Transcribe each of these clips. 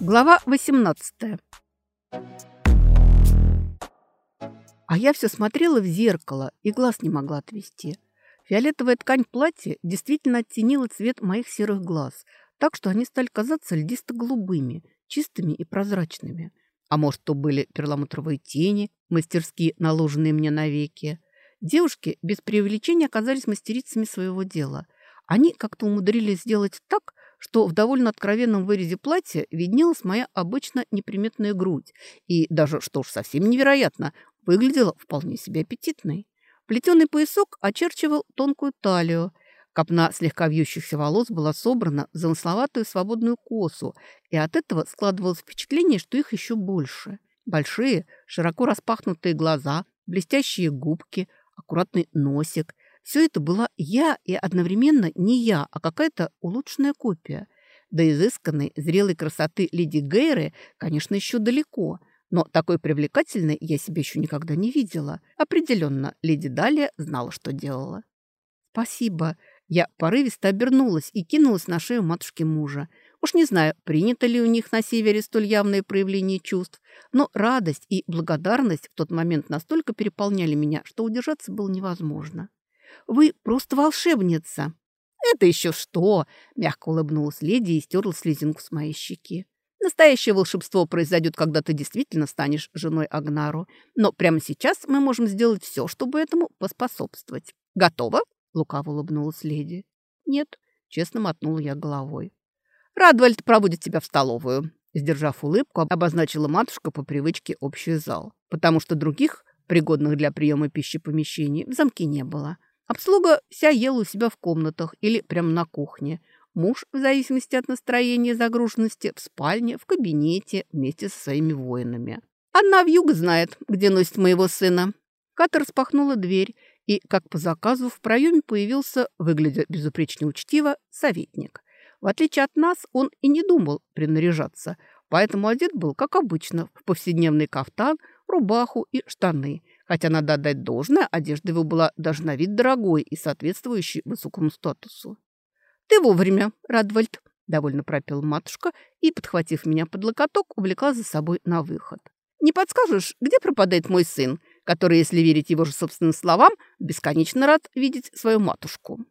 Глава 18 А я все смотрела в зеркало и глаз не могла отвести. Фиолетовая ткань платья действительно оттенила цвет моих серых глаз, так что они стали казаться льдисто-голубыми, чистыми и прозрачными. А может, то были перламутровые тени, мастерски наложенные мне навеки. Девушки без преувеличения оказались мастерицами своего дела. Они как-то умудрились сделать так, что в довольно откровенном вырезе платья виднелась моя обычно неприметная грудь и даже, что уж совсем невероятно, выглядела вполне себе аппетитной. Плетеный поясок очерчивал тонкую талию. Копна слегка вьющихся волос была собрана в замысловатую свободную косу, и от этого складывалось впечатление, что их еще больше. Большие, широко распахнутые глаза, блестящие губки, аккуратный носик – все это была я и одновременно не я, а какая-то улучшенная копия. До изысканной, зрелой красоты леди Гейры, конечно, еще далеко, но такой привлекательной я себя еще никогда не видела. Определенно, леди Далия знала, что делала. «Спасибо». Я порывисто обернулась и кинулась на шею матушки мужа. Уж не знаю, принято ли у них на севере столь явное проявление чувств, но радость и благодарность в тот момент настолько переполняли меня, что удержаться было невозможно. Вы просто волшебница!» «Это еще что!» – мягко улыбнулась леди и стерла слезинку с моей щеки. «Настоящее волшебство произойдет, когда ты действительно станешь женой Агнару. Но прямо сейчас мы можем сделать все, чтобы этому поспособствовать. Готово?» – лукаво улыбнулась леди. «Нет», – честно мотнула я головой. «Радвальд проводит тебя в столовую», – сдержав улыбку, обозначила матушка по привычке общий зал, потому что других, пригодных для приема пищи помещений, в замке не было. Обслуга вся ела у себя в комнатах или прямо на кухне. Муж, в зависимости от настроения и загруженности, в спальне, в кабинете вместе со своими воинами. Одна вьюга знает, где носит моего сына. Ката распахнула дверь, и, как по заказу, в проеме появился, выглядя безупречно учтиво, советник. В отличие от нас, он и не думал принаряжаться, поэтому одет был, как обычно, в повседневный кафтан, рубаху и штаны – Хотя надо отдать должное, одежда его была даже на вид дорогой и соответствующей высокому статусу. «Ты вовремя, Радвальд», — довольно пропел матушка и, подхватив меня под локоток, увлекла за собой на выход. «Не подскажешь, где пропадает мой сын, который, если верить его же собственным словам, бесконечно рад видеть свою матушку?»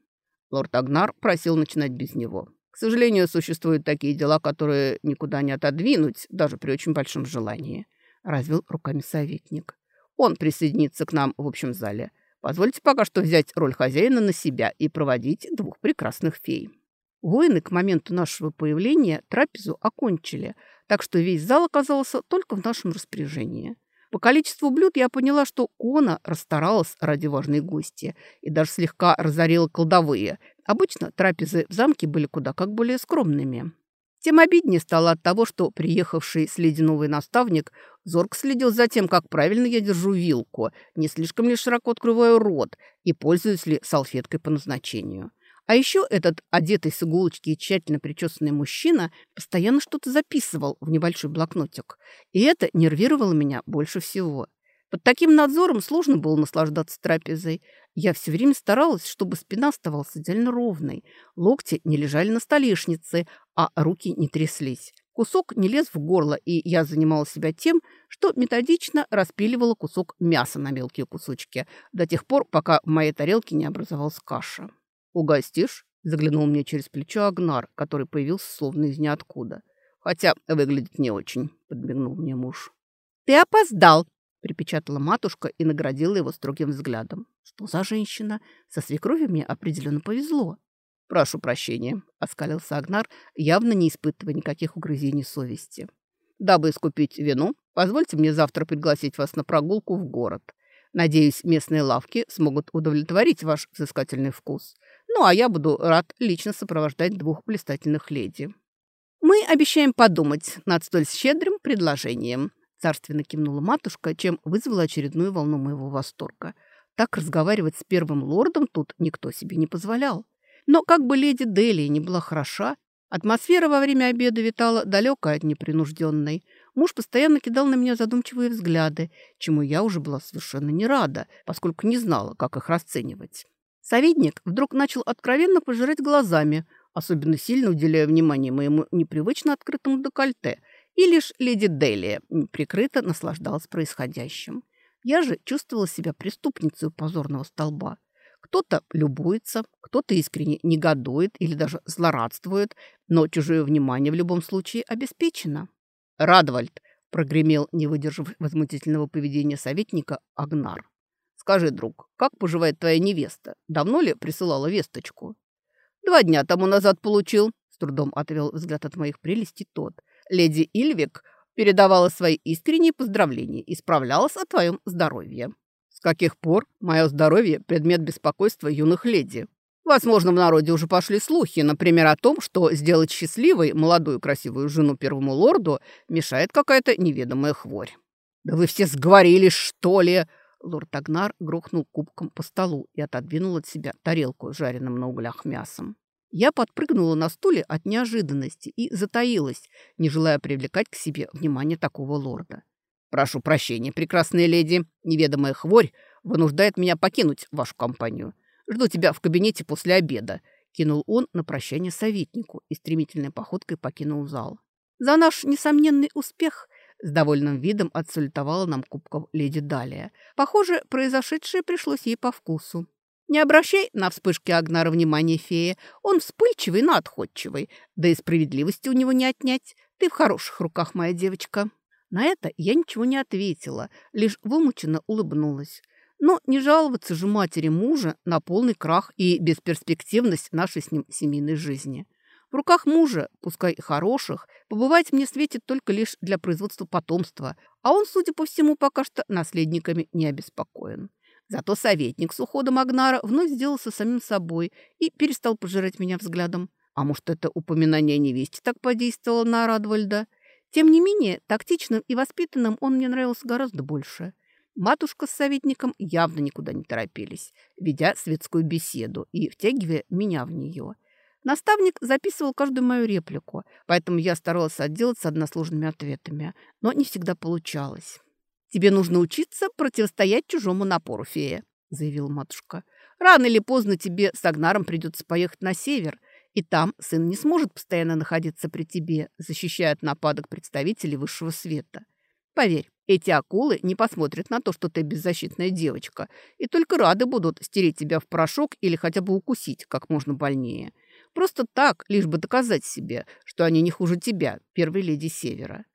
Лорд Агнар просил начинать без него. К сожалению, существуют такие дела, которые никуда не отодвинуть, даже при очень большом желании. Развел руками советник. Он присоединится к нам в общем зале. Позвольте пока что взять роль хозяина на себя и проводить двух прекрасных фей». Воины к моменту нашего появления трапезу окончили, так что весь зал оказался только в нашем распоряжении. По количеству блюд я поняла, что Кона расстаралась ради важной гости и даже слегка разорила колдовые. Обычно трапезы в замке были куда как более скромными. Тем обиднее стало от того, что приехавший с леди новый наставник зорко следил за тем, как правильно я держу вилку, не слишком ли широко открываю рот и пользуюсь ли салфеткой по назначению. А еще этот одетый с иголочки и тщательно причесанный мужчина постоянно что-то записывал в небольшой блокнотик. И это нервировало меня больше всего. Под таким надзором сложно было наслаждаться трапезой. Я все время старалась, чтобы спина оставалась идеально ровной, локти не лежали на столешнице, а руки не тряслись. Кусок не лез в горло, и я занимала себя тем, что методично распиливала кусок мяса на мелкие кусочки до тех пор, пока в моей тарелке не образовалась каша. «Угостишь?» – заглянул мне через плечо Агнар, который появился словно из ниоткуда. «Хотя выглядит не очень», – подмигнул мне муж. «Ты опоздал!» Припечатала матушка и наградила его строгим взглядом. Что за женщина? Со свекровью мне определенно повезло. «Прошу прощения», — оскалился Агнар, явно не испытывая никаких угрызений совести. «Дабы искупить вину, позвольте мне завтра пригласить вас на прогулку в город. Надеюсь, местные лавки смогут удовлетворить ваш взыскательный вкус. Ну, а я буду рад лично сопровождать двух блистательных леди». «Мы обещаем подумать над столь щедрым предложением», Царственно кивнула матушка, чем вызвала очередную волну моего восторга. Так разговаривать с первым лордом тут никто себе не позволял. Но как бы леди Делия не была хороша, атмосфера во время обеда витала далекая от непринужденной. Муж постоянно кидал на меня задумчивые взгляды, чему я уже была совершенно не рада, поскольку не знала, как их расценивать. Советник вдруг начал откровенно пожирать глазами, особенно сильно уделяя внимание моему непривычно открытому декольте – И лишь леди Делия прикрыто наслаждалась происходящим. Я же чувствовала себя преступницей у позорного столба. Кто-то любуется, кто-то искренне негодует или даже злорадствует, но чужое внимание в любом случае обеспечено. «Радвальд!» – прогремел, не выдержав возмутительного поведения советника, Агнар. «Скажи, друг, как поживает твоя невеста? Давно ли присылала весточку?» «Два дня тому назад получил», – с трудом отвел взгляд от моих прелестей тот. «Леди Ильвик передавала свои искренние поздравления и справлялась о твоем здоровье». С каких пор мое здоровье – предмет беспокойства юных леди? Возможно, в народе уже пошли слухи, например, о том, что сделать счастливой молодую красивую жену первому лорду мешает какая-то неведомая хворь. «Да вы все сговорились, что ли?» Лорд Агнар грохнул кубком по столу и отодвинул от себя тарелку с жареным на углях мясом. Я подпрыгнула на стуле от неожиданности и затаилась, не желая привлекать к себе внимание такого лорда. «Прошу прощения, прекрасная леди. Неведомая хворь вынуждает меня покинуть вашу компанию. Жду тебя в кабинете после обеда», — кинул он на прощание советнику и стремительной походкой покинул зал. «За наш несомненный успех!» — с довольным видом отсулетовала нам кубков леди Далия. Похоже, произошедшее пришлось ей по вкусу. «Не обращай на вспышки Агнара внимания, фея. Он вспыльчивый, но отходчивый. Да и справедливости у него не отнять. Ты в хороших руках, моя девочка». На это я ничего не ответила, лишь вымученно улыбнулась. Но не жаловаться же матери мужа на полный крах и бесперспективность нашей с ним семейной жизни. В руках мужа, пускай и хороших, побывать мне светит только лишь для производства потомства, а он, судя по всему, пока что наследниками не обеспокоен. Зато советник с уходом Агнара вновь сделался самим собой и перестал пожирать меня взглядом. А может, это упоминание невесте так подействовало на Радвальда? Тем не менее, тактичным и воспитанным он мне нравился гораздо больше. Матушка с советником явно никуда не торопились, ведя светскую беседу и втягивая меня в нее. Наставник записывал каждую мою реплику, поэтому я старалась отделаться односложными ответами, но не всегда получалось. «Тебе нужно учиться противостоять чужому напору, фея», — заявила матушка. «Рано или поздно тебе с Агнаром придется поехать на север, и там сын не сможет постоянно находиться при тебе, защищая от нападок представителей высшего света. Поверь, эти акулы не посмотрят на то, что ты беззащитная девочка, и только рады будут стереть тебя в порошок или хотя бы укусить как можно больнее. Просто так, лишь бы доказать себе, что они не хуже тебя, первой леди Севера.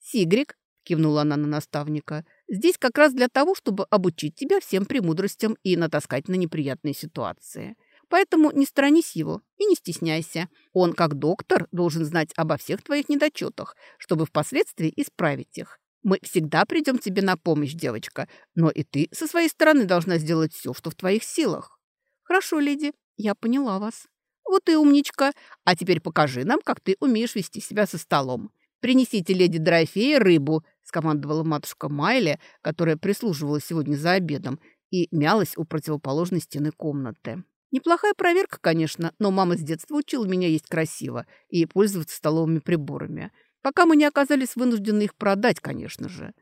«Сигрик», — кивнула она на наставника, — «здесь как раз для того, чтобы обучить тебя всем премудростям и натаскать на неприятные ситуации». Поэтому не сторонись его и не стесняйся. Он, как доктор, должен знать обо всех твоих недочетах, чтобы впоследствии исправить их. Мы всегда придем тебе на помощь, девочка, но и ты со своей стороны должна сделать все, что в твоих силах. Хорошо, леди, я поняла вас. Вот и умничка. А теперь покажи нам, как ты умеешь вести себя со столом. Принесите леди Дорофее рыбу, скомандовала матушка Майли, которая прислуживала сегодня за обедом и мялась у противоположной стены комнаты. Неплохая проверка, конечно, но мама с детства учила меня есть красиво и пользоваться столовыми приборами. Пока мы не оказались вынуждены их продать, конечно же.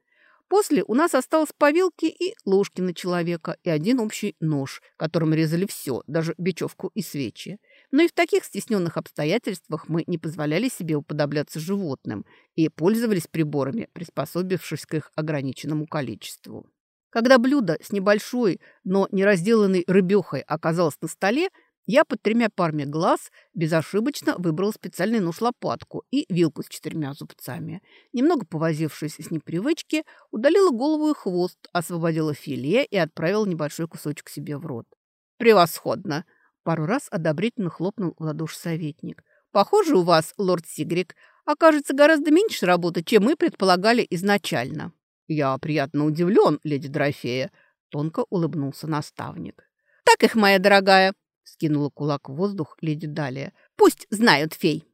После у нас осталось по вилке и ложки на человека и один общий нож, которым резали все, даже бечевку и свечи. Но и в таких стесненных обстоятельствах мы не позволяли себе уподобляться животным и пользовались приборами, приспособившись к их ограниченному количеству. Когда блюдо с небольшой, но не разделанной рыбехой оказалось на столе, я под тремя парами глаз безошибочно выбрал специальный нож-лопатку и вилку с четырьмя зубцами. Немного повозившись с непривычки, удалила голову и хвост, освободила филе и отправила небольшой кусочек себе в рот. «Превосходно!» Пару раз одобрительно хлопнул в ладоши советник. «Похоже, у вас, лорд Сигрик, окажется гораздо меньше работы, чем мы предполагали изначально». «Я приятно удивлен, леди Дорофея», — тонко улыбнулся наставник. «Так их, моя дорогая!» — скинула кулак в воздух леди Далия. «Пусть знают фей!»